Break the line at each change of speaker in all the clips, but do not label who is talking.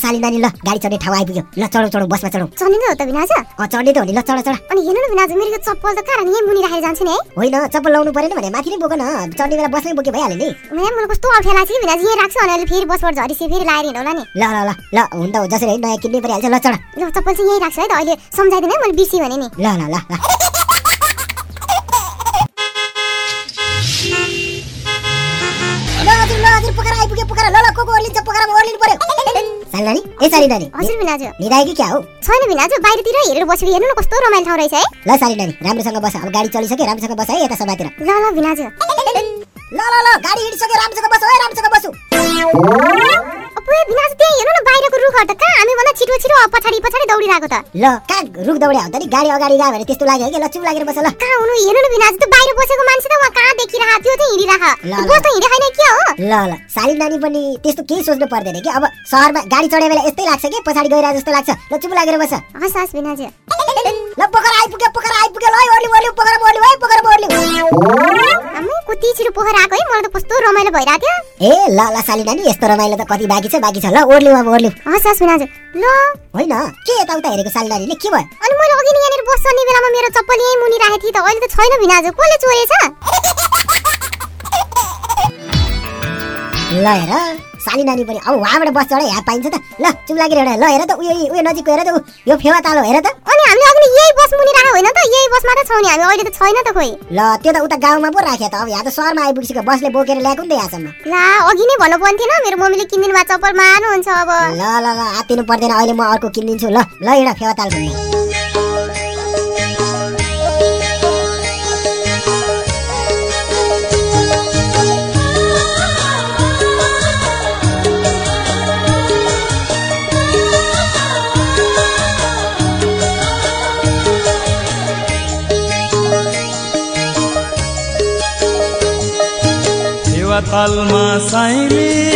साली नानी ल गाडी चढ्ने ठाउँ आइपुग्यो। ल चढौ चढौ बसमा चढौ।
चढ्ने त हो त बिनाज।
अँ चढ्ने त हो नि ल चढ चढ।
अनि हेर्नु न बिनाज मेरो चप्पल त कारण यहीँ मुनि राखेर जान्छु नि है?
होइन चप्पल लाउनु परेन भने माथि नै बोक न। चढ्ने बेला बसमै बोके भइहाल्यो नि।
म्याम मलाई कस्तो अप्ठ्यारो लाग्छ कि बिनाज यहीँ राख्छु अनि फेरि बसबाट झरिसे फेरि लाएर हिँडौँला नि।
ल ल ल ल हुन्छ हो जसरी है नयाँ किन्नै परिहाल्छ ल चढ।
ल चप्पल चाहिँ यहीँ राख्छु है त अहिले सम्झाइदिनु है मैले बिर्सेँ भने नि।
ल ल ल। साली नानी ए साली नानी
हजुर बिनाज
निदायो कि क्या हो?
छैन बिनाज बाहिरतिर हेरेर बसेको हेर्नु न कस्तो रमाइलो ठाउँ रहेछ है।
ल साली नानी राम्रोसँग बस। अब गाडी चलिसक्यो राम्रोसँग बस है यता सभातिर।
ल ल बिनाज
ल ल ल गाडी हिँडिसक्यो राम्रोसँग बस है राम्रोसँग बसु।
अपुए बिनाज त्यहाँ हेर्नु न बाहिरको रुखहरू त कहाँ हामीभन्दा छिटो छिटो पछाडि पछाडि दौडिरहेको त
ल कहाँ रुख दौड्या हो त नि गाडी अगाडि गयो भने त्यस्तो लाग्यो कि ल चुप लागेर बस ल
कहाँ हुनु हेर्नु न बिनाज त बाहिर बसेको मान्छे त उहाँ कहाँ देखिरह त्यो त हिँडिरह। बस त हिँडे होइन के हो
ल ल साली नानी पनि त्यस्तो केही सोच्नु पर्दैन कि अब सहरमा गाडी चढे बेला यस्तै लाग्छ कि पछाडि गइरहेको जस्तो लाग्छ ल चुप लागेर बस
हस् हस् बिनाज
ल पोखरा आइपुग्यो पोखरा आइपुग्यो ल है, ओर्लिउ ओर्लिउ पोखरामा ओर्लिउ है पोखरामा ओर्लिउ
आम्मै कति छिटो पोखरा आएको है मलाई त कस्तो रमाइलो भइरहेको थियो
ए ल ल साली नानी यस्तो रमाइलो त कति बाँकी छ बाँकी छ ल ओर्लिउ अब ओर्लिउ
हस् हस् बिनाज ल
होइन के यताउता हेरेको साली नानीले के भयो
अनि मैले अघि नै यहाँनिर बेलामा मेरो चप्पल यहीँ मुनि राखेको थिएँ त अहिले त छैन बिनाज कसले चोरेछ
ल हेर साली नानी पनि अब उहाँबाट बस चढ यहाँ पाइन्छ त। ल चुप लागेर ल हेर त उयो उयो नजिकको हेर त उ- यो फेवा तालो हेर त।
अनि हामीले अघि यही बस मुनि राखेको होइन त? यही बसमा त छौँ नि हामी अहिले त छैन त खोइ
ल त्यो त उता गाउँमा पो राख्यो त। अब यहाँ त सहरमा आइपुगिसक्यो बसले बोकेर ल्याएको नि त यहाँसम्म।
ला अघि नै भन्नु पर्ने थिएन मेरो मम्मीले किनिदिनु भएको चप्पल मार्नुहुन्छ अब।
ल ल ल आत्तिनु पर्दैन अहिले म अर्को किनिदिन्छु। ल ल एउटा फेवा ताल
फेवातालमा साइली।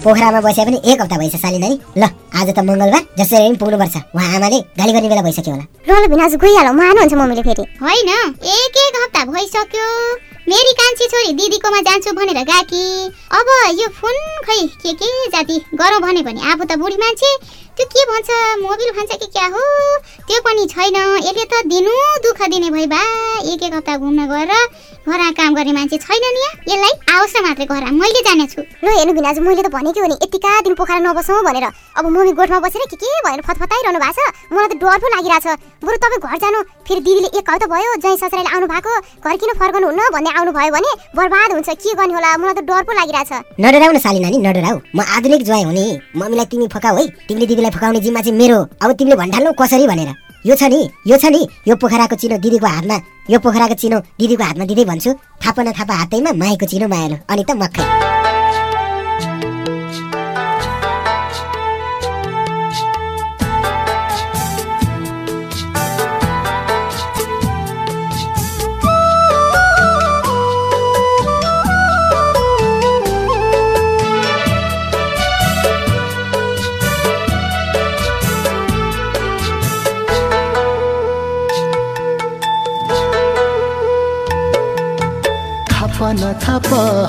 पोखरामा बसे पनि एक हप्ता भइसक्यो साली नानी ल आज त मङ्गलबार जसरी पनि पुग्नुपर्छ। उहाँ आमाले गाली गर्ने बेला भइसक्यो होला।
ल ल बिनाज गइहालौँ। मार्नुहुन्छ मम्मीले फेरि।
होइन एक एक हप्ता भइसक्यो। मेरी कान्छी छोरी दिदीकोमा जान्छु भनेर गएकी अब यो फोन खै के के जाति गरौँ भने पनि आफू त बुढी मान्छे। त्यो के भन्छ? मोबिल भन्छ कि क्या हो? त्यो पनि छैन। यसले त दिनु दुःख दिने भइ बा। एक एक हप्ता घुम्न गएर घर काम गर्ने मान्छे छैन नि यसलाई आओस् न मात्रै घर मैले जाने छु
ल हेर्नु बिनाज मैले त भनेको हो नि यतिका दिन पोखरा नबसौँ भनेर। अब मम्मी गोठमा बसेर के के भनेर फतफताइरहनु भएको छ? मलाई त डर पो लागिरहेछ। बरु तपाईँ घर जानु फेरि दिदीले एक हप्ता भयो जहीँ ससुराले आउनु भएको घर किन फर्कनु हुन्न भन्ने आउनु भयो भने बर्बाद हुन्छ। के गर्ने होला? मलाई त डर पो लागिरहेछ।
नडराउ न साली नानी नडराउ। म आधुनिक ज्वाइँ हो नि मम्मीलाई तिमी फकाऊ है। तिमीले दिदीलाई फकाउने जिम्मा चाहिँ मेरो। अब तिमीले भन्ठाल्नु कसरी भनेर? यो छ नि यो छ नि। यो पोखराको चिनो दिदीको हातमा यो पोखराको चिनो दिदीको हातमा दिँदै भन्छु। थापा न थापा हातैमा माएको चिनो मायालो। अनि त मक्खै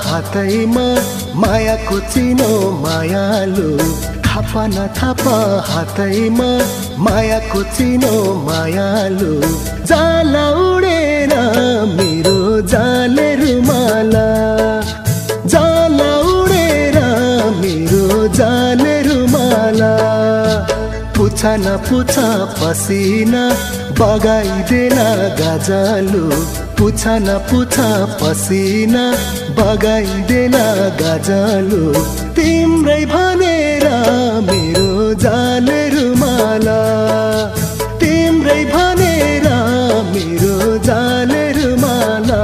हातैमा मायाको चिनो मायालु। थापा नथाप हातैमा मायाको चिनो मायालु। जाला उडेर मेरो जाले रुमाला पुछा न पुछा पसिना बगाइदेला गाजालो। पुछा न पुछा पसिना बगाइदेला गाजालो। तिम्रै भनेर मेरो जाले रुमाला तिम्रै भनेर मेरो जाले रुमाला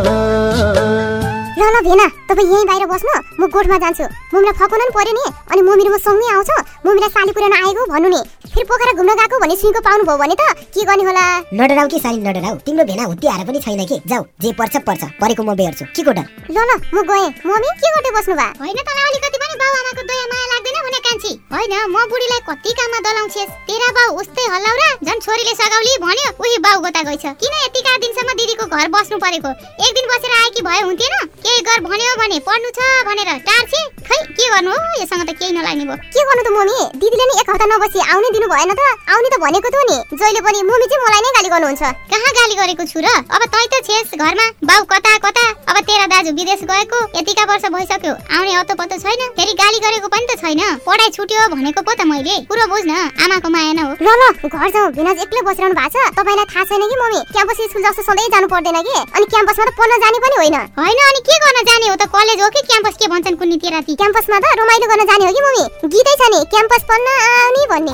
तपाईँ यहीँ बाहिर बस्नु म गोठमा जान्छु। मम्मीलाई फकाउनु नि पर्यो नि। अनि मम्मीले म सँगै आउँछ। मम्मीलाई साली पुऱ्याउन आएको भन्नु नि। फेरि पोखरा घुम्न गएको भन्ने सुनको पाउनु भयो भने त के गर्ने होला?
नडराउ कि साली नडराउ तिम्रो भेना हुत्ती हार पनि छैन कि। जाऊ जे पर्छ पर्छ। परेको म बेहोर्छु। के कोटा
ल ल म गएँ। मम्मी के गर्दै बस्नु भा
होइन तँलाई अलिकति पनि बाउ आमाको दया माया लाग्दैन भने कान्छी। होइन म बुढीलाई कति काममा दलाउँछेस। तेरा बाउ उस्तै हल्लाउरा झन् छोरीले सघाउली भन्यो उही बाउ गोता गइछ। किन यतिका दिनसम्म दिदीको घर बस्नु परेको? एक दिन बसेर आएकी भए हुन्थेन? केही गर भन्यो भने पढ्नु छ भनेर टार्छे। खै के गर्नु हो? योसँग त केही नलाग्ने भयो।
के गर्नु त मम्मी दिदीले नि एक हप्ता नबसी आउने दिनु भएन त। आउने त भनेको थियो नि। जहिले पनि मम्मी चाहिँ मलाई नै गाली गर्नुहुन्छ।
कहाँ गाली गरेको छु र? अब तै त छेस घरमा। बाउ कता कता? अब तेरा दाजु विदेश गएको। यतिका वर्ष भइसक्यो। आउने अतो पत्तो छैन। फेरि गाली गरेको पनि त छैन। पढाइ छुट्यो भनेको पो त मैले। कुरो बुझ्न आमाको माया न हो।
ल ल घर जाउँ। भिनाज एक्लै बसिरहनु भएको छ। तपाईँलाई थाहा छैन कि मम्मी क्याम्पस स्कुल जस्तो सधैँ जानु पर्दैन कि? अनि क्याम्पसमा त पढ्न जाने पनि होइन।
होइन अनि के गर्न जाने हो त कलेज हो कि क्याम्पस के भन्छन् कुन्नी तेराती?
क्याम्पसमा त रमाइलो गर्न जाने हो कि मम्मी गीतै छ नि क्याम्पस पढ्न आउने भन्ने।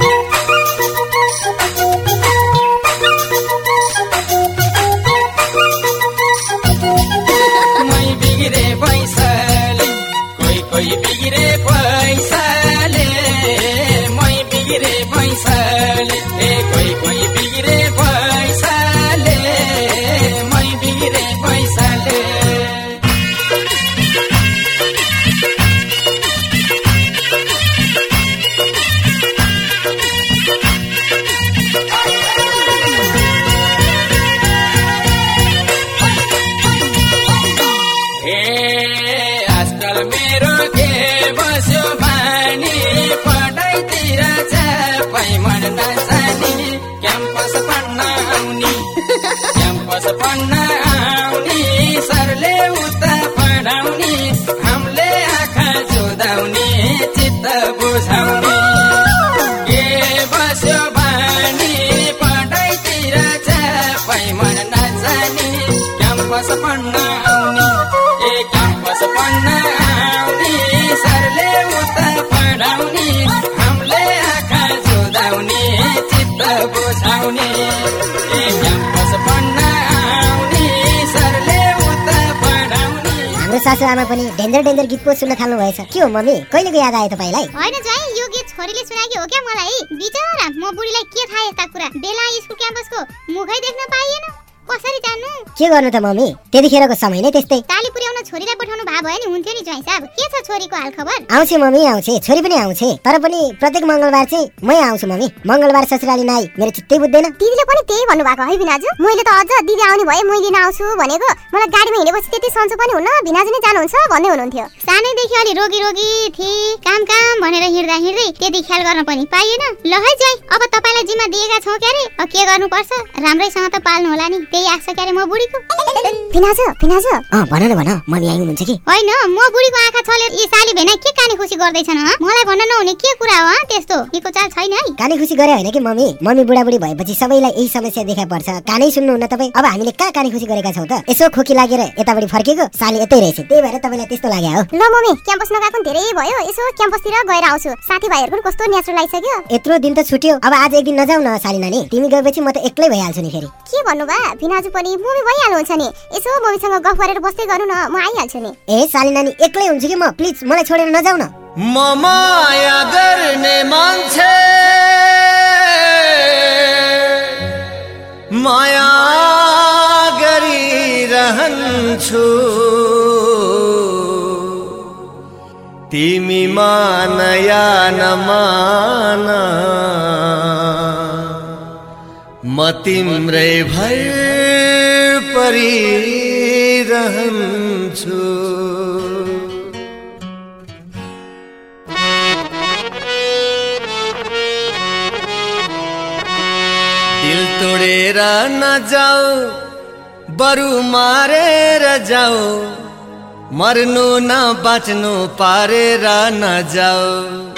आउने सरले उता पढाउने हामीले आँखा जुदाउने चित्त बुझाउने। के बस्यो बानी पढाइतिर चापै मन नजानी क्याम्पस पढ्न आउने ए क्याम्पस पढ्न आउने सरले उता पढाउने हामीले आँखा जुदाउने चित्त पढाउने
हाम्रो सासु आमा पनि डेन्जर डेन्जर गीत पो सुन्न थाल्नु भएछ के हो मम्मी? कहिलेको याद आयो तपाईँलाई?
होइन चाहिँ यो गीत छोरीले सुनाकी हो क्या मलाई? बिचरा म बुढीलाई के थाहा यस्ता कुरा? बेला स्कुल क्याम्पसको मुखै देख्न पाइएन। कसरी जान्नु
के गर्नु त मम्मी? त्यतिखेरको समय नै त्यस्तै।
ताली पुर्याउन छोरीलाई पठाउनु भए भयो नि हुन्थ्यो नि ज्वाइँ साहब। के छ छोरीको हाल खबर
आउँछे मम्मी आउँछे। छोरी पनि आउँछे। तर पनि प्रत्येक मङ्गलबार चाहिँ मै आउँछु मम्मी। मङ्गलबार ससुराली नाइ मेरो चित्तै बुझ्दैन।
दिदीले पनि त्यही भन्नुभएको है भिनाजु मैले त अझ दिदी आउने भए मैले लिन आउँछु भनेको। मलाई गाडीमा हिँडेपछि त्यति सन्चो पनि हुन्न। भिनाजु नै जानुहुन्छ भन्दै हुनुहुन्थ्यो।
सानैदेखि अलि रोगी रोगी थिए। काम काम भनेर हिँड्दा हिँड्दै त्यति ख्याल गर्न पनि पाइएन। ल है ज्वाइँ अब तपाईँलाई जिम्मा दिएका छौँ क्यारे? अब के गर्नुपर्छ? राम्रैसँग त पाल्नु होला नि। त्यही आश छ क्यारे म बुढीको।
भिनाजु भिनाजु
अँ भन न भन। मम्मी आइ हुनुहुन्छ कि?
होइन म बुढीको आँखा छले यी साली भेना के काने खुसी गर्दैछन् मलाई भन्न नहुने के कुरा हो त्यस्तो। निको चाल छैन है।
काने खुसी गरे होइन कि मम्मी? मम्मी बुढाबुढी भएपछि सबैलाई यही समस्या देखा पर्छ। कानै सुन्नुहुन्न तपाईँ? अब हामीले कहाँ काने खुसी गरेका छौँ त? यसो खोकी लागेर यतापट्टि फर्केको साली यतै रहेछ। त्यही भएर तपाईँलाई त्यस्तो लाग्यो हो?
ल मम्मी क्याम्पस नगएको धेरै भयो। यसो क्याम्पसतिर गएर आउँछु। साथीभाइहरू पनि कस्तो नेचुरल आइसक्यो।
यत्रो दिन त छुट्यो। अब आज एक दिन नजाऊ। न साली नानी तिमी गएपछि म त एक्लै भइहाल्छु नि फेरि।
के भन्नु बा भिनाजु पनि मम्मी भइहाल्नुहुन्छ नि। यसो मम्मीसँग गफ गरेर बस्दै गर्नु न म आइहाल्छु नि।
ए साली नानी एक्लै हुन्छु कि म? प्लिज मलाई छोडेर नजाऊ न।
म माया गर्ने मान्छे। माया गरिरहन्छु। तिमी मान या नमान म तिम्रै भर परिरहन्छु दिल तोडेर नजाऊ बरु मारेर जाऊ मर्नु न बाँच्नु पारेर नजाऊ।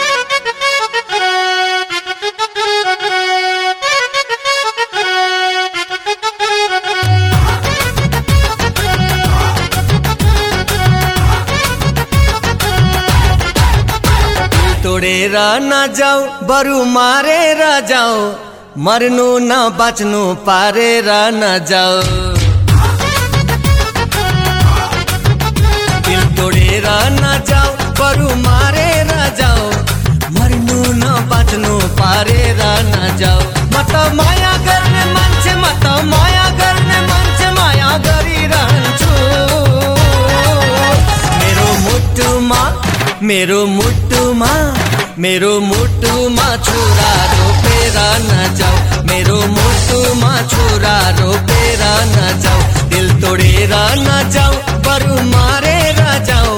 तोडेर नजाऊ बरु मारेर जाऊ मर्नु न बाँच्नु पारेर नजाऊ दिल तोडेर नजाऊ बरु मारेर जाऊ मर्नु न बाँच्नु पारेर नजाऊ म त माया गर्ने मान्छे म त माया गर्ने मान्छे माया गरिरहन्छु मेरो मुटुमा मेरो मुटुमा मेरो मुटुमा छुरा रोपेर नजाऊ। मेरो मुटुमा छुरा रोपेर नजाऊ। दिल तोडेर नजाऊ बरु मारेर जाऊ।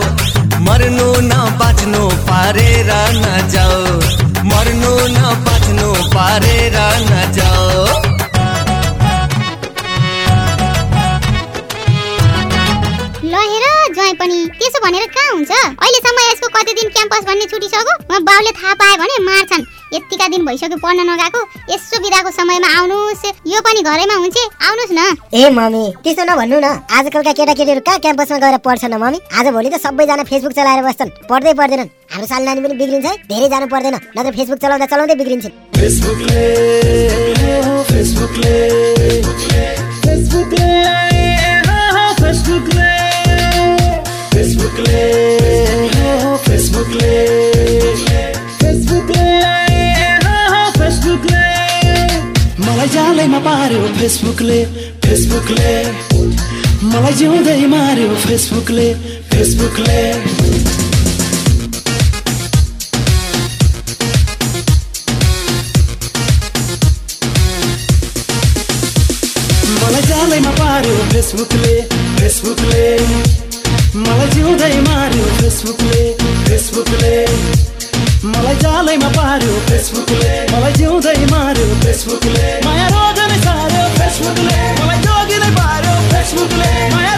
मर्नु न बाँच्नु पारेर नजाऊ
भनेर कहाँ हुन्छ? अहिलेसम्म यसको कति दिन क्याम्पस भन्ने छुटिसक्यो म बाउले थाहा पायो भने मार्छन्। यतिका दिन भइसक्यो पढ्न नगएको। यसो बिदाको समयमा आउनुहोस्। यो पनि घरैमा हुन्छ। आउनुहोस् न।
ए मम्मी त्यस्तो नभन्नु न। आजकलका केटाकेटीहरू कहाँ क्याम्पसमा गएर पढ्छन् न मम्मी आज भोलि त सबैजना फेसबुक चलाएर बस्छन्। पढ्दै पढ्दैनन्। हाम्रो साल नानी पनि बिग्रिन्छ है। धेरै जानु पर्दैन। नत्र फेसबुक चलाउँदा चलाउँदै बिग्रिन्छन्।
फेसबुकले फेसबुकले फेसबुकले फेसबुकले फेसबुकले फेसबुकले फेसबुकले फेसबुकले मलाई जालैमा पार्यो फेसबुकले फेसबुकले मलाई जिउँदै मार्यो फेसबुकले फेसबुकले मलाई जालैमा पार्यो फेसबुकले फेसबुकले मलाई जिउँदै मार्यो फेसबुकले फेसबुकले। मलाई जालैमा पार्यो फेसबुकले। मलाई जिउँदै मार्यो फेसबुकले। माया रोजन सार्यो फेसबुकले। मलाई जोगिँदै पार्यो फेसबुकले। माया